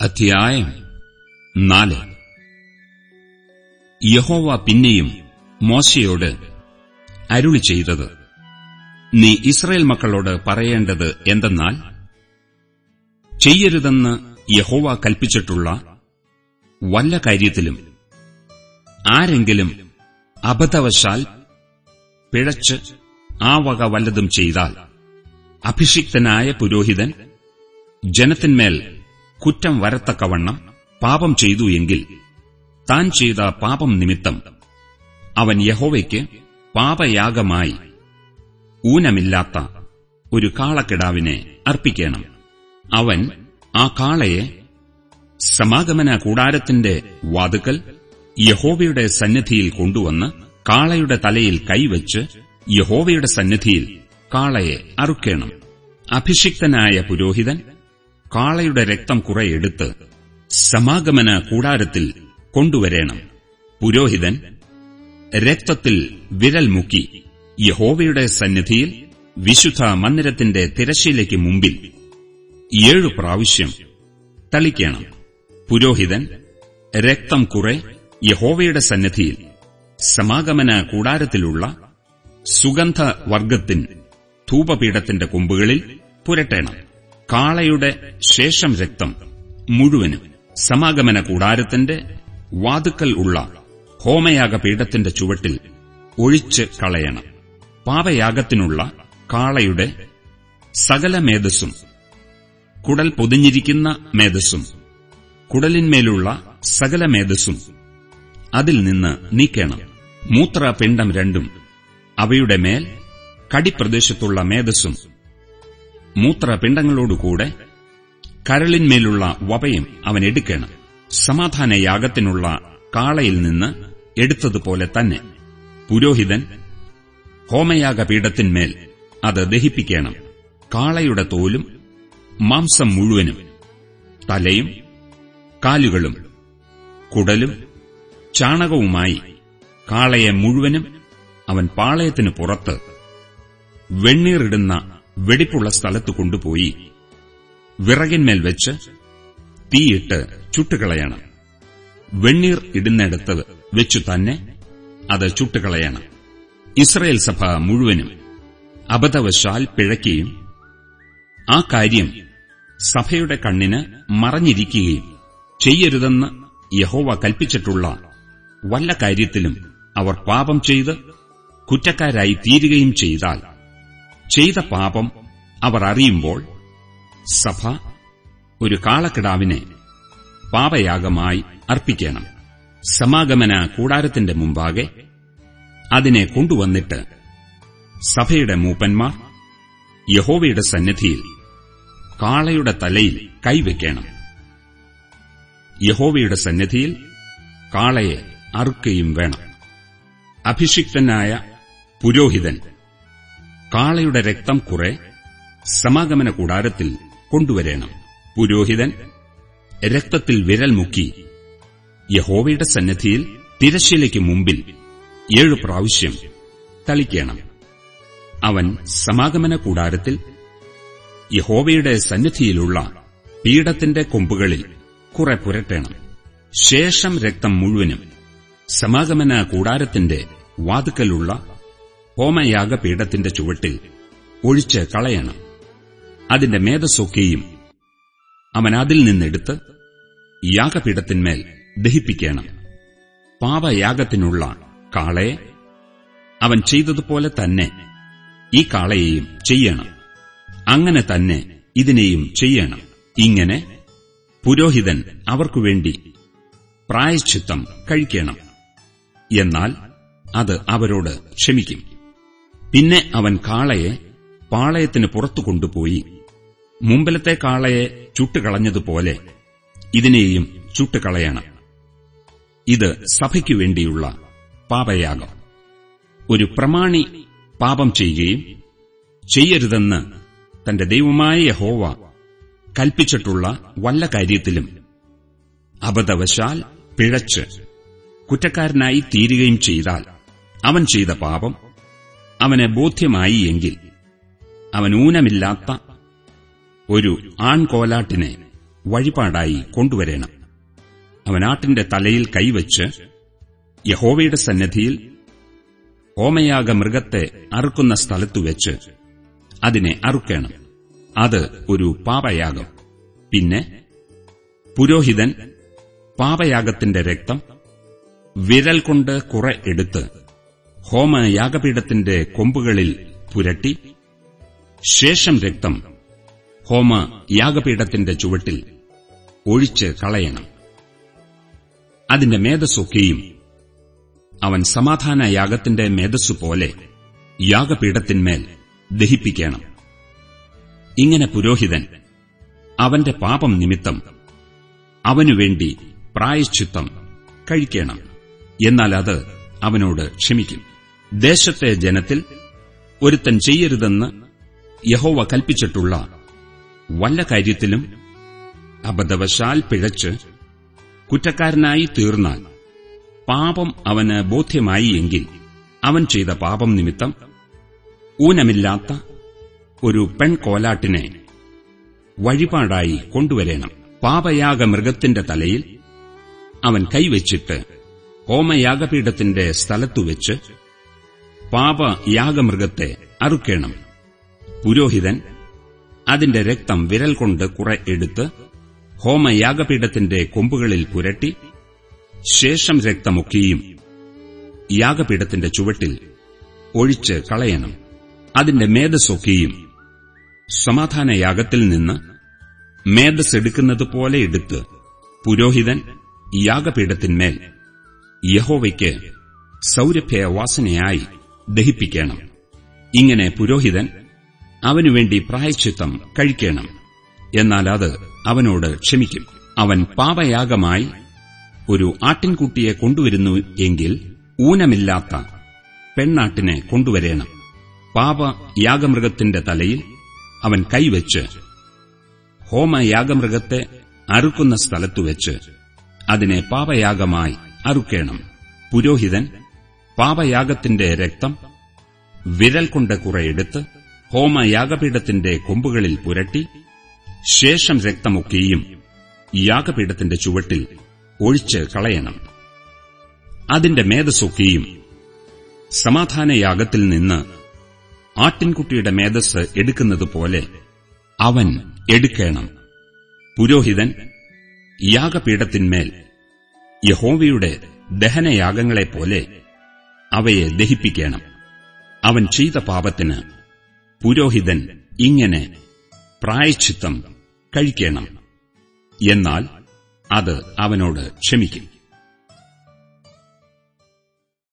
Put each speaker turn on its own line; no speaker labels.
അധ്യായം നാല്. യഹോവ പിന്നെയും മോശയോട് അരുളി ചെയ്തത് നീ ഇസ്രയേൽ മക്കളോട് പറയേണ്ടത് എന്തെന്നാൽ ചെയ്യരുതെന്ന് യഹോവ കൽപ്പിച്ചിട്ടുള്ള വല്ല കാര്യത്തിലും ആരെങ്കിലും അബദ്ധവശാൽ പിഴച്ച് ആ വക വല്ലതും ചെയ്താൽ അഭിഷിക്തനായ പുരോഹിതൻ ജനത്തിന്മേൽ കുറ്റം വരത്തക്കവണ്ണം പാപം ചെയ്തു എങ്കിൽ താൻ ചെയ്ത പാപം നിമിത്തം അവൻ യഹോവയ്ക്ക് പാപയാഗമായി ഊനമില്ലാത്ത ഒരു കാളക്കിടാവിനെ അർപ്പിക്കണം. അവൻ ആ കാളയെ സമാഗമന കൂടാരത്തിന്റെ വാതുക്കൽ യഹോവയുടെ സന്നിധിയിൽ കൊണ്ടുവന്ന് കാളയുടെ തലയിൽ കൈവച്ച് യഹോവയുടെ സന്നിധിയിൽ കാളയെ അറുക്കേണം. അഭിഷിക്തനായ പുരോഹിതൻ കാളയുടെ രക്തം കുറെ എടുത്ത് സമാഗമന കൂടാരത്തിൽ കൊണ്ടുവരേണം. പുരോഹിതൻ രക്തത്തിൽ വിരൽ മുക്കി യഹോവയുടെ സന്നിധിയിൽ വിശുദ്ധ മന്ദിരത്തിന്റെ തിരശ്ശീലയ്ക്ക് മുമ്പിൽ ഏഴു പ്രാവശ്യം തളിക്കണം. പുരോഹിതൻ രക്തം കുറെ യഹോവയുടെ സന്നിധിയിൽ സമാഗമന കൂടാരത്തിലുള്ള സുഗന്ധവർഗത്തിൻ ധൂപപീഠത്തിന്റെ കൊമ്പുകളിൽ പുരട്ടേണം. കാളയുടെ ശേഷം രക്തം മുഴുവനും സമാഗമന കൂടാരത്തിന്റെ വാതുക്കൽ ഉള്ള ഹോമയാഗപീഠത്തിന്റെ ചുവട്ടിൽ ഒഴിച്ച് കളയണം. പാപയാഗത്തിനുള്ള കാളയുടെ സകല മേധസ്സും കുടൽ പൊതിഞ്ഞിരിക്കുന്ന മേധസ്സും കുടലിന്മേലുള്ള സകല മേധസ്സും അതിൽ നിന്ന് നീക്കണം. മൂത്രപിണ്ഡം രണ്ടും അവയുടെ മേൽ കടിപ്രദേശത്തുള്ള മേധസ്സും മൂത്രപിണ്ഡങ്ങളോടുകൂടെ കരളിന്മേലുള്ള വപയും അവൻ എടുക്കണം. സമാധാനയാഗത്തിനുള്ള കാളയിൽ നിന്ന് എടുത്തതുപോലെ തന്നെ. പുരോഹിതൻ ഹോമയാഗപീഠത്തിന്മേൽ അത് ദഹിപ്പിക്കണം. കാളയുടെ തോലും മാംസം മുഴുവനും തലയും കാലുകളും കുടലും ചാണകവുമായി കാളയെ മുഴുവനും അവൻ പാളയത്തിന് പുറത്ത് വെണ്ണീറിടുന്ന വെടിപ്പുള്ള സ്ഥലത്ത് കൊണ്ടുപോയി വിറകിന്മേൽ വെച്ച് തീയിട്ട് ചുട്ടുകളയണം. വെണ്ണീർ ഇടുന്നിടത്ത് വെച്ചു തന്നെ അത് ചുട്ടുകളയണം. ഇസ്രയേൽ സഭ മുഴുവനും അബദ്ധവശാൽ പിഴയ്ക്കുകയും ആ കാര്യം സഭയുടെ കണ്ണിന് മറഞ്ഞിരിക്കുകയും ചെയ്യരുതെന്ന് യഹോവ കൽപ്പിച്ചിട്ടുള്ള വല്ല കാര്യത്തിലും അവർ പാപം ചെയ്ത് കുറ്റക്കാരായി തീരുകയും ചെയ്താൽ ചെയ്ത പാപം അവർ അറിയുമ്പോൾ സഭ ഒരു കാളക്കിടാവിനെ പാപയാഗമായി അർപ്പിക്കണം. സമാഗമന കൂടാരത്തിന്റെ മുമ്പാകെ അതിനെ കൊണ്ടുവന്നിട്ട് സഭയുടെ മൂപ്പന്മാർ യഹോവയുടെ സന്നിധിയിൽ കാളയുടെ തലയിൽ കൈവയ്ക്കണം. യഹോവയുടെ സന്നിധിയിൽ കാളയെ അറുക്കുകയും വേണം. അഭിഷിക്തനായ പുരോഹിതൻ കാളയുടെ രക്തം കുറെ സമാഗമന കൂടാരത്തിൽ കൊണ്ടുവരേണം. പുരോഹിതൻ രക്തത്തിൽ വിരൽ മുക്കി യഹോവയുടെ സന്നിധിയിൽ തിരശ്ശീലയ്ക്ക് മുമ്പിൽ ഏഴു പ്രാവശ്യം തളിക്കണം. അവൻ സമാഗമന കൂടാരത്തിൽ യഹോവയുടെ സന്നിധിയിലുള്ള പീഠത്തിന്റെ കൊമ്പുകളിൽ കുറെ പുരട്ടേണം. ശേഷം രക്തം മുഴുവനും സമാഗമന കൂടാരത്തിന്റെ വാതുക്കലുള്ള ഹോമയാഗപീഠത്തിന്റെ ചുവട്ടിൽ ഒഴിച്ച് കളയണം. അതിന്റെ മേധസ്സൊക്കെയും അവൻ അതിൽ നിന്നെടുത്ത് യാഗപീഠത്തിന്മേൽ ദഹിപ്പിക്കണം. പാപയാഗത്തിനുള്ള കാളയെ അവൻ ചെയ്തതുപോലെ തന്നെ ഈ കാളയെയും ചെയ്യണം. അങ്ങനെ തന്നെ ഇതിനെയും ചെയ്യണം. ഇങ്ങനെ പുരോഹിതൻ അവർക്കുവേണ്ടി പ്രായശ്ചിത്തം കഴിക്കണം. എന്നാൽ അത് അവരോട് ക്ഷമിക്കും. പിന്നെ അവൻ കാളയെ പാളയത്തിന് പുറത്തു കൊണ്ടുപോയി. മുമ്പിലത്തെ കാളയെ ചുട്ടുകളഞ്ഞതുപോലെ ഇതിനെയും ചുട്ടുകളയണം. ഇത് സഭയ്ക്കു വേണ്ടിയുള്ള പാപയാഗം. ഒരു പ്രമാണി പാപം ചെയ്യുകയും ചെയ്യരുതെന്ന് തന്റെ ദൈവമായ യഹോവ കൽപ്പിച്ചിട്ടുള്ള വല്ല കാര്യത്തിലും അബദ്ധവശാൽ പിഴച്ച് കുറ്റക്കാരനായി തീരുകയും ചെയ്താൽ അവൻ ചെയ്ത പാപം അവന് ബോധ്യമായി എങ്കിൽ അവൻ ഊനമില്ലാത്ത ഒരു ആൺകോലാട്ടിനെ വഴിപാടായി കൊണ്ടുവരേണം. അവനാട്ടിന്റെ തലയിൽ കൈവച്ച് യഹോവയുടെ സന്നദ്ധിയിൽ ഓമയാക മൃഗത്തെ അറുക്കുന്ന സ്ഥലത്തുവെച്ച് അതിനെ അറുക്കണം. അത് ഒരു പാപയാഗം. പിന്നെ പുരോഹിതൻ പാപയാഗത്തിന്റെ രക്തം വിരൽ കൊണ്ട് കുറെ എടുത്ത് ഹോമയാഗപീഠത്തിന്റെ കൊമ്പുകളിൽ പുരട്ടി ശേഷം രക്തം ഹോമ യാഗപീഠത്തിന്റെ ചുവട്ടിൽ ഒഴിച്ച് കളയണം. അതിന്റെ മേധസ്സൊക്കെയും അവൻ സമാധാന യാഗത്തിന്റെ മേധസ്സുപോലെ യാഗപീഠത്തിന്മേൽ ദഹിപ്പിക്കണം. ഇങ്ങനെ പുരോഹിതൻ അവന്റെ പാപം നിമിത്തം അവനുവേണ്ടി പ്രായശ്ചിത്തം കഴിക്കണം. എന്നാൽ അത് അവനോട് ക്ഷമിക്കും. ദേശത്തെ ജനത്തിൽ ഒരുത്തൻ ചെയ്യരുതെന്ന് യഹോവ കൽപ്പിച്ചിട്ടുള്ള വല്ല കാര്യത്തിലും അബദ്ധവശാൽ പിഴച്ച് കുറ്റക്കാരനായി തീർന്നാൽ പാപം അവന് ബോധ്യമായി എങ്കിൽ അവൻ ചെയ്ത പാപം നിമിത്തം ഊനമില്ലാത്ത ഒരു പെൺകോലാട്ടിനെ വഴിപാടായി കൊണ്ടുവരേണം. പാപയാഗ മൃഗത്തിന്റെ തലയിൽ അവൻ കൈവച്ചിട്ട് ഹോമയാഗപീഠത്തിന്റെ സ്ഥലത്തുവെച്ച് പാപയാഗമൃഗത്തെ അറുക്കേണം. പുരോഹിതൻ അതിന്റെ രക്തം വിരൽ കൊണ്ട് കുറെ എടുത്ത് ഹോമയാഗപീഠത്തിന്റെ കൊമ്പുകളിൽ പുരട്ടി ശേഷം രക്തമൊക്കെയും യാഗപീഠത്തിന്റെ ചുവട്ടിൽ ഒഴിച്ച് കളയണം. അതിന്റെ മേധസ്സൊക്കെയും സമാധാനയാഗത്തിൽ നിന്ന് മേധസ് എടുക്കുന്നതുപോലെ എടുത്ത് പുരോഹിതൻ യാഗപീഠത്തിന്മേൽ യഹോവയ്ക്ക് സൗരഭ്യവാസനയായി ദഹിപ്പിക്കണം. ഇങ്ങനെ പുരോഹിതൻ അവനുവേണ്ടി പ്രായശ്ചിത്തം കഴിക്കണം. എന്നാൽ അത് അവനോട് ക്ഷമിക്കും. അവൻ പാപയാഗമായി ഒരു ആട്ടിൻകുട്ടിയെ കൊണ്ടുവരുന്നു എങ്കിൽ ഊനമില്ലാത്ത പെണ്ണാട്ടിനെ കൊണ്ടുവരേണം. പാപയാഗമൃഗത്തിന്റെ തലയിൽ അവൻ കൈവച്ച് ഹോമയാഗമൃഗത്തെ അറുക്കുന്ന സ്ഥലത്തുവെച്ച് അതിനെ പാപയാഗമായി അറുക്കേണം. പുരോഹിതൻ പാപയാഗത്തിന്റെ രക്തം വിരൽ കൊണ്ട് കുറെ എടുത്ത് ഹോമയാഗപീഠത്തിന്റെ കൊമ്പുകളിൽ പുരട്ടി ശേഷം രക്തമൊക്കെയും യാഗപീഠത്തിന്റെ ചുവട്ടിൽ ഒഴിച്ച് കളയണം. അതിന്റെ മേധസ്സൊക്കെയും സമാധാനയാഗത്തിൽ നിന്ന് ആട്ടിൻകുട്ടിയുടെ മേധസ് എടുക്കുന്നതുപോലെ അവൻ എടുക്കണം. പുരോഹിതൻ യാഗപീഠത്തിന്മേൽ യഹോവയുടെ ദഹനയാഗങ്ങളെപ്പോലെ അവയെ ദഹിപ്പിക്കണം. അവൻ ചെയ്ത പാപത്തിന് പുരോഹിതൻ ഇങ്ങനെ പ്രായച്ചിത്തം കഴിക്കണം. എന്നാൽ അത് അവനോട് ക്ഷമിക്കും.